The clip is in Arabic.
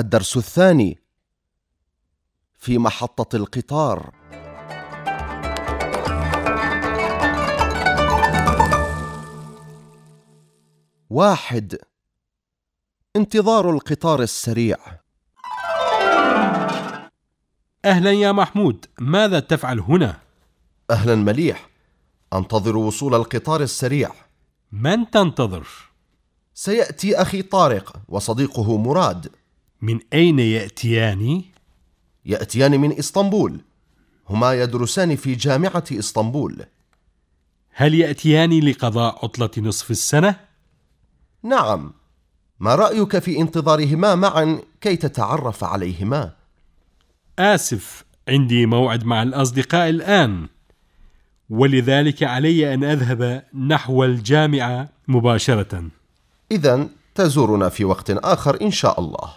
الدرس الثاني في محطة القطار واحد انتظار القطار السريع أهلا يا محمود ماذا تفعل هنا؟ أهلا مليح أنتظر وصول القطار السريع من تنتظر؟ سيأتي أخي طارق وصديقه مراد من أين يأتيان؟ يأتيان من إسطنبول هما يدرسان في جامعة إسطنبول هل يأتيان لقضاء عطلة نصف السنة؟ نعم ما رأيك في انتظارهما معا كي تتعرف عليهما؟ آسف عندي موعد مع الأصدقاء الآن ولذلك علي أن أذهب نحو الجامعة مباشرة إذا تزورنا في وقت آخر إن شاء الله